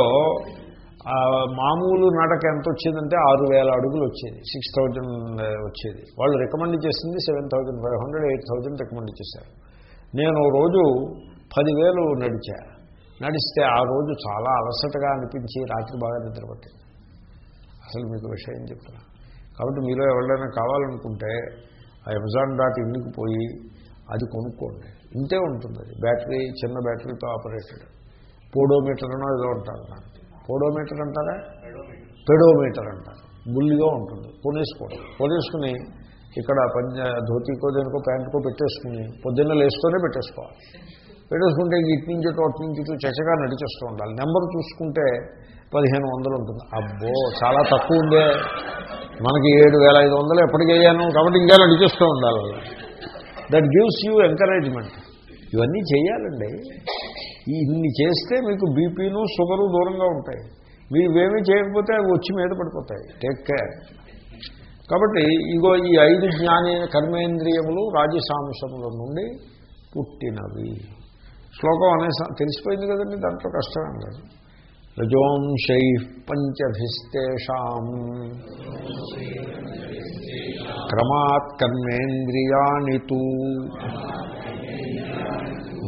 మామూలు నడక ఎంత వచ్చేదంటే ఆరు వేల అడుగులు వచ్చేది. సిక్స్ థౌజండ్ వచ్చేది. వాళ్ళు రికమెండ్ చేసింది seven thousand five hundred eight thousand recommend చేశారు. నేను రోజు పదివేలు నడిచా. నడిస్తే ఆ రోజు చాలా అలసటగా అనిపించి రాత్రి బాగా నిద్రపట్టింది. అసలు మీకు విషయం చెప్తున్నా. కాబట్టి మీరు ఎవరైనా కావాలనుకుంటే ఆ అమెజాన్ డాట్ ఇన్కి పోయి అది కొనుక్కోండి. ఇంతే ఉంటుంది అది. బ్యాటరీ చిన్న బ్యాటరీతో ఆపరేటెడ్. పోడోమీటర్ అనో ఏదో ఉంటారు పోడోమీటర్ అంటారా? పెడోమీటర్ అంటారు. బుల్లిగా ఉంటుంది. కొనేసుకోండి. కొనేసుకుని ఇక్కడ పంజ ధోతికో దేనికో ప్యాంటుకో పెట్టేసుకుని పొద్దున్న లేస్తూనే పెట్టేసుకోవాలి. పెట్టేసుకుంటే ఇటు నుంచి తోటి నుంచి ఇటు చచ్చగా నడిచేస్తూ ఉండాలి. నెంబర్ చూసుకుంటే పదిహేను వందలు ఉంటుంది. అబ్బో చాలా తక్కువ ఉందే. మనకి ఏడు వేల ఐదు వందలు ఎప్పటికి కాబట్టి ఇంకా నడిచేస్తూ ఉండాలి. దట్ గివ్స్ యూ ఎంకరేజ్మెంట్ ఇవన్నీ చేయాలండి. ఇన్ని చేస్తే మీకు బీపీను షుగరు దూరంగా ఉంటాయి. మీరు ఇవేమీ చేయకపోతే అవి వచ్చి మీద పడిపోతాయి. టేక్ కేర్ కాబట్టి ఇగో ఈ ఐదు జ్ఞానే కర్మేంద్రియములు రాజసాంశముల నుండి పుట్టినవి. శ్లోకం అనే తెలిసిపోయింది కదండి దాంట్లో కష్టమేం లేదు. రజోంశై పంచభిస్తేషాం. క్రమాత్ కర్మేంద్రియాణి తు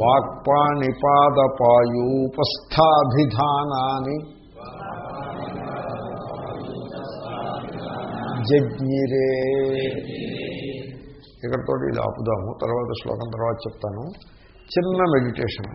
వాక్పాణిపాదపాయూపస్థాభిధానాన్ని జజ్ఞిరే ఇక్కడితో ఇది ఆపుదాము. తర్వాత శ్లోకం తర్వాత చెప్తాను. చిన్న మెడిటేషన్.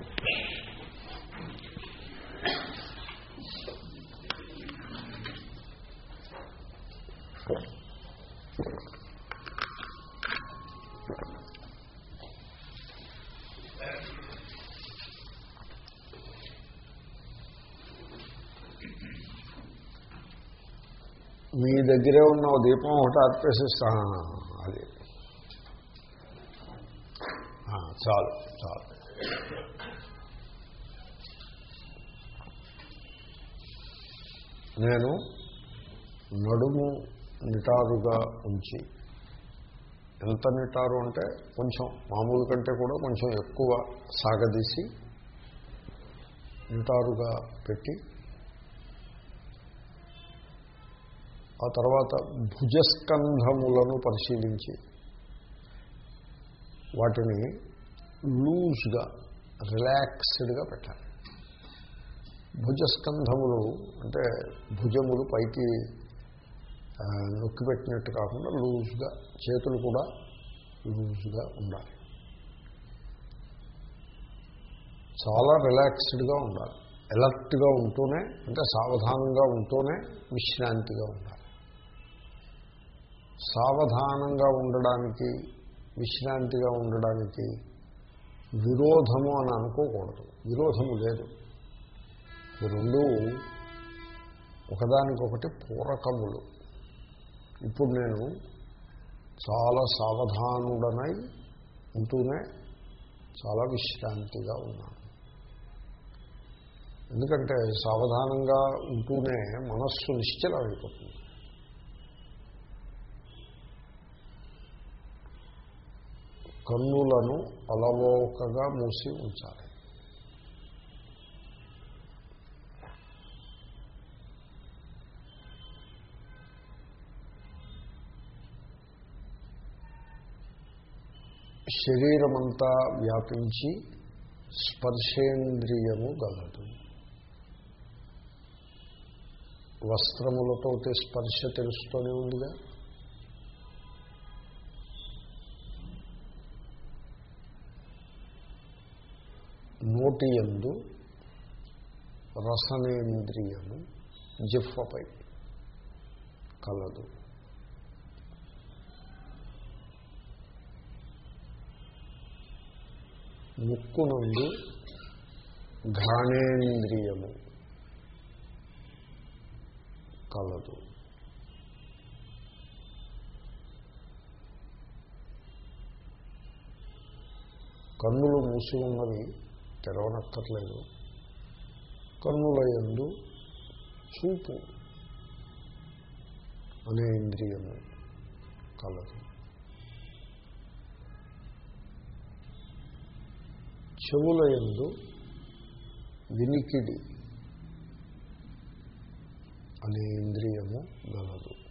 మీ దగ్గరే ఉన్న దీపం ఒకటి ఆర్పేసిస్తాను అది. చాలు చాలు. నేను నడుము నిటారుగా ఉంచి ఎంత నిటారు అంటే కొంచెం మామూలు కంటే కూడా కొంచెం ఎక్కువ సాగదీసి నిటారుగా పెట్టి ఆ తర్వాత భుజస్కంధములను పరిశీలించి వాటిని లూజ్గా రిలాక్స్డ్గా పెట్టాలి. భుజస్కంధములు అంటే భుజములు పైకి నొక్కి పెట్టినట్టు కాకుండా లూజ్గా చేతులు కూడా లూజ్గా ఉండాలి. చాలా రిలాక్స్డ్గా ఉండాలి. ఎలర్ట్గా ఉంటూనే అంటే సావధానంగా ఉంటూనే విశ్రాంతిగా ఉండాలి. సావధానంగా ఉండడానికి విశ్రాంతిగా ఉండడానికి విరోధము అని అనుకోకూడదు. విరోధము లేదు. రెండు ఒకదానికొకటి పూరకములు. ఇప్పుడు నేను చాలా సావధానుడనై ఉంటూనే చాలా విశ్రాంతిగా ఉన్నాను. ఎందుకంటే సావధానంగా ఉంటూనే మనస్సు నిశ్చలమైపోతుంది. కన్నులను అలవోకగా మూసి ఉంచాలి. శరీరమంతా వ్యాపించి స్పర్శేంద్రియము గలదు. వస్త్రములతో స్పర్శ తెలుస్తూనే ఉందిగా. నోటి యందు రసనేంద్రియము జిహ్వపై కలదు. ముక్కు నుండి ఘానేంద్రియము కలదు. కన్నులు మూసి ఉన్నవి తెరవనక్కర్లేదు. కన్నుల యందు చూపు అనే ఇంద్రియము కలదు. చెవుల యందు వినికిడి అనే ఇంద్రియము గలదు.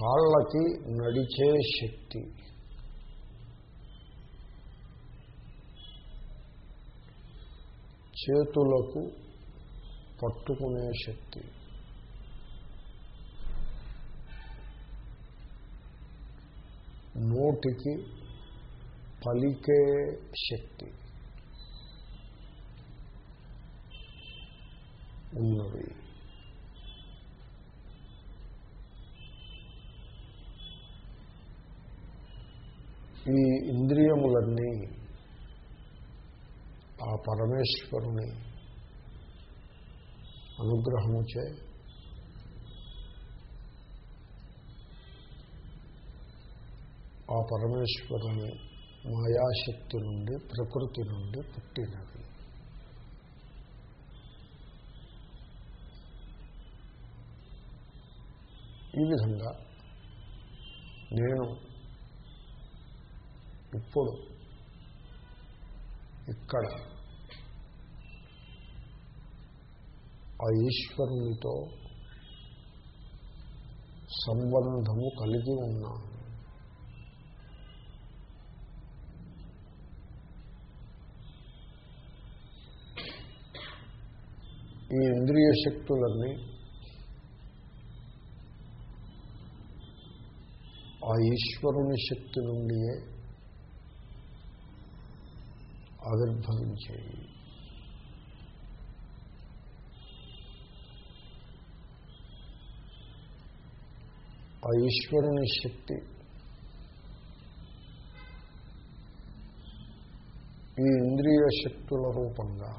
కాళ్ళకి నడిచే శక్తి. చేతులకు పట్టుకునే శక్తి. నోటికి పలికే శక్తి. ఉన్నది. ఈ ఇంద్రియములన్నీ ఆ పరమేశ్వరుని అనుగ్రహముచే ఆ పరమేశ్వరుని మాయాశక్తి నుండి ప్రకృతి నుండి పుట్టినవి ఈ విధంగా నేను ఇప్పుడు ఇక్కడ ఆ ఈశ్వరునితో సంబంధము కలిగి ఉన్నాను ఈ ఇంద్రియ శక్తులన్నీ ఆ ఈశ్వరుని శక్తి నుండియే ఆవిర్భవించేవి. ఆ ఈశ్వరుని శక్తి ఈ ఇంద్రియ శక్తుల రూపంగా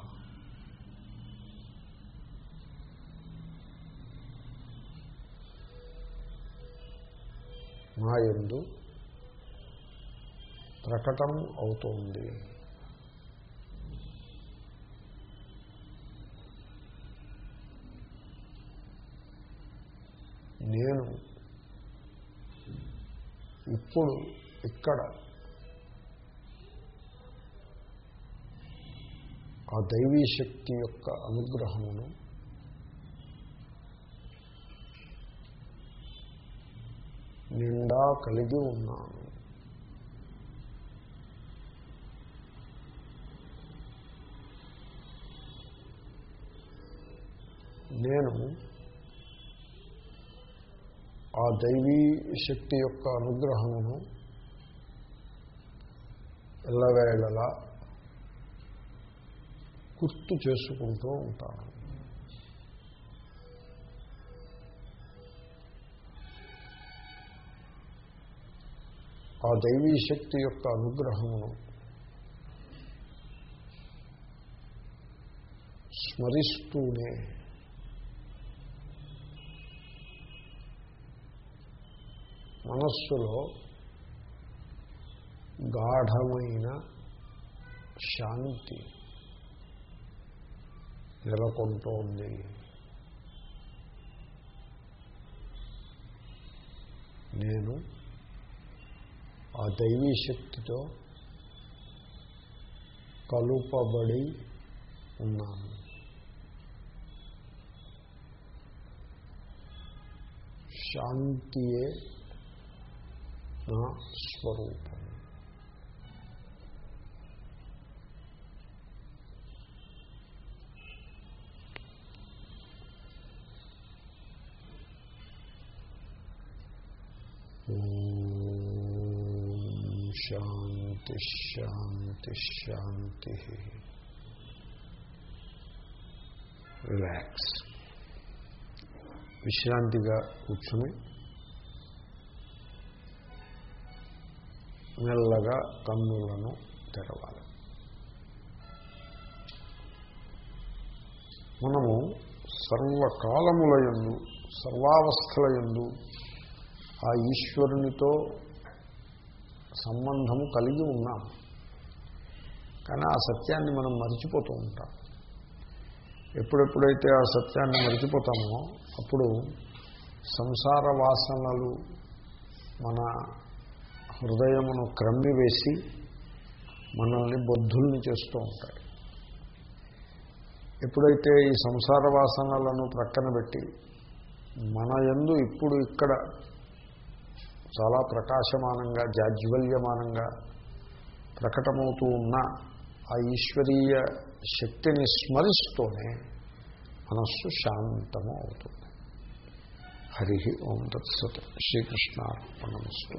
మాయందు ప్రకటం అవుతోంది. నేను ఇప్పుడు ఇక్కడ ఆ దైవీ శక్తి యొక్క అనుగ్రహమును నిండా కలిగి ఉన్నాను. నేను ఆ దైవీ శక్తి యొక్క అనుగ్రహమును ఎల్లవేళలా గుర్తు చేసుకుంటూ ఉంటాను. ఆ దైవీ శక్తి యొక్క అనుగ్రహమును స్మరిస్తూనే మనస్సులో గాఢమైన శాంతి నెలకొంటోంది. నేను ఆ దైవీ శక్తితో కలుపబడి ఉన్నాను. శాంతియే నా స్వరూపం. శాంతి శాంతి శాంతి. రిలాక్స్. విశ్రాంతిగా కూర్చుని మెల్లగా కన్నులను తెరవాలి. మనము సర్వకాలముల యందు సర్వావస్థల యందు ఆ ఈశ్వరునితో సంబంధము కలిగి ఉన్నాం. కానీ ఆ సత్యాన్ని మనం మర్చిపోతూ ఉంటాం. ఎప్పుడెప్పుడైతే ఆ సత్యాన్ని మర్చిపోతామో అప్పుడు సంసార వాసనలు మన హృదయమును క్రమ్మివేసి మనల్ని బొద్ధుల్ని చేస్తూ ఉంటాయి ఎప్పుడైతే ఈ సంసార వాసనలను ప్రక్కన పెట్టి మన యందు ఇప్పుడు ఇక్కడ చాలా ప్రకాశమానంగా జాజ్వల్యమానంగా ప్రకటమవుతూ ఉన్న ఆ ఈశ్వరీయ శక్తిని స్మరిస్తూనే మనస్సు శాంతము అవుతుంది. హరి ఓం తత్సత్. శ్రీకృష్ణ నమస్తూ